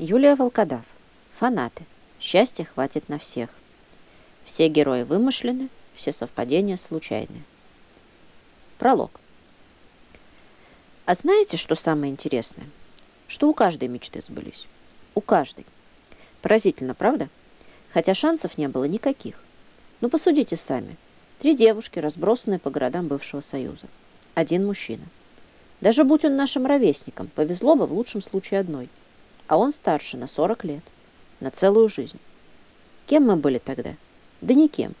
Юлия Волкодав. Фанаты. Счастья хватит на всех. Все герои вымышлены, все совпадения случайны. Пролог. А знаете, что самое интересное? Что у каждой мечты сбылись. У каждой. Поразительно, правда? Хотя шансов не было никаких. Ну, посудите сами. Три девушки, разбросанные по городам бывшего Союза. Один мужчина. Даже будь он нашим ровесником, повезло бы в лучшем случае одной. А он старше на 40 лет. На целую жизнь. Кем мы были тогда? Да никем.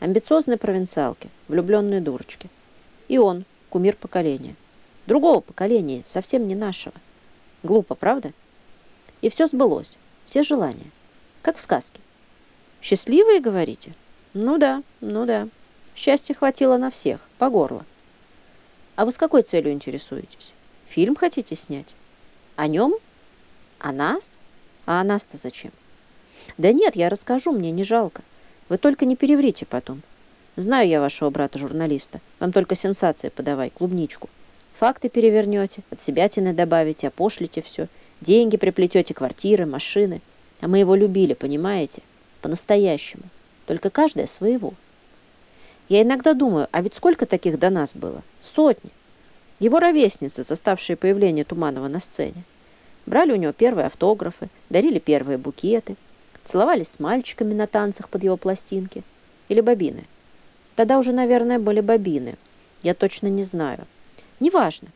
Амбициозные провинциалки, влюбленные дурочки. И он, кумир поколения. Другого поколения, совсем не нашего. Глупо, правда? И все сбылось. Все желания. Как в сказке. Счастливые, говорите? Ну да, ну да. Счастья хватило на всех, по горло. А вы с какой целью интересуетесь? Фильм хотите снять? О нем? О нас? А о нас-то зачем? Да нет, я расскажу, мне не жалко. Вы только не переврите потом. Знаю я вашего брата-журналиста. Вам только сенсации подавай, клубничку. Факты перевернете, от себя тины добавите, опошлите все. Деньги приплетете, квартиры, машины. А мы его любили, понимаете? По-настоящему. Только каждая своего. Я иногда думаю, а ведь сколько таких до нас было? Сотни. Его ровесницы, заставшие появление Туманова на сцене. Брали у него первые автографы, дарили первые букеты, целовались с мальчиками на танцах под его пластинки. Или бобины. Тогда уже, наверное, были бобины. Я точно не знаю. Неважно.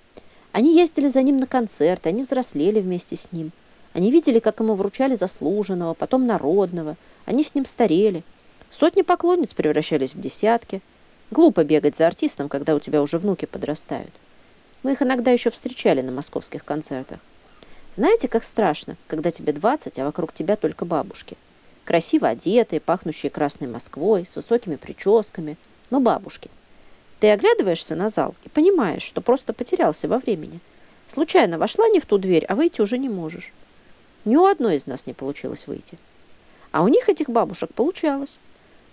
Они ездили за ним на концерты, они взрослели вместе с ним. Они видели, как ему вручали заслуженного, потом народного. Они с ним старели. Сотни поклонниц превращались в десятки. Глупо бегать за артистом, когда у тебя уже внуки подрастают. Мы их иногда еще встречали на московских концертах. Знаете, как страшно, когда тебе 20, а вокруг тебя только бабушки. Красиво одетые, пахнущие красной Москвой, с высокими прическами, но бабушки – ты оглядываешься на зал и понимаешь, что просто потерялся во времени. Случайно вошла не в ту дверь, а выйти уже не можешь. Ни у одной из нас не получилось выйти. А у них, этих бабушек, получалось.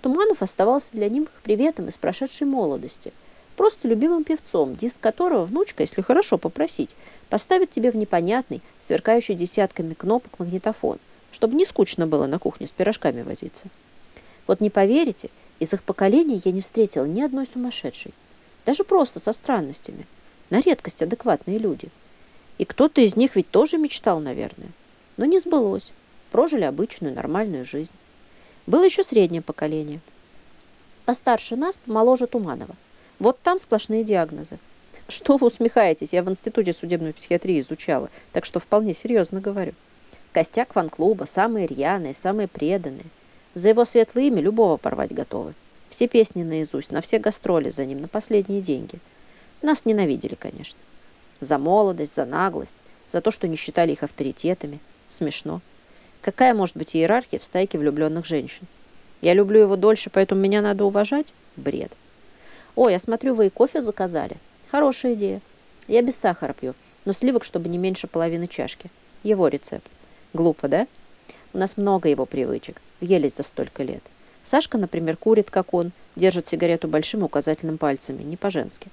Туманов оставался для них приветом из прошедшей молодости. Просто любимым певцом, диск которого внучка, если хорошо попросить, поставит тебе в непонятный, сверкающий десятками кнопок магнитофон, чтобы не скучно было на кухне с пирожками возиться. Вот не поверите, из их поколения я не встретила ни одной сумасшедшей. Даже просто со странностями. На редкость адекватные люди. И кто-то из них ведь тоже мечтал, наверное. Но не сбылось. Прожили обычную нормальную жизнь. Было еще среднее поколение. Постарше нас, помоложе Туманова. Вот там сплошные диагнозы. Что вы усмехаетесь? Я в институте судебной психиатрии изучала, так что вполне серьезно говорю. Костяк фан-клуба, самые рьяные, самые преданные. За его светлое имя любого порвать готовы. Все песни наизусть, на все гастроли за ним, на последние деньги. Нас ненавидели, конечно. За молодость, за наглость, за то, что не считали их авторитетами. Смешно. Какая может быть иерархия в стайке влюбленных женщин? Я люблю его дольше, поэтому меня надо уважать? Бред. Ой, я смотрю, вы и кофе заказали. Хорошая идея. Я без сахара пью, но сливок, чтобы не меньше половины чашки. Его рецепт. Глупо, да? У нас много его привычек. Въелись за столько лет. Сашка, например, курит, как он, держит сигарету большим указательным пальцами, не по-женски.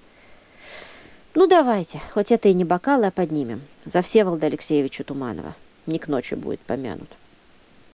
Ну, давайте, хоть это и не бокалы, а поднимем. За Всеволода Алексеевича Туманова. Не к ночи будет помянут.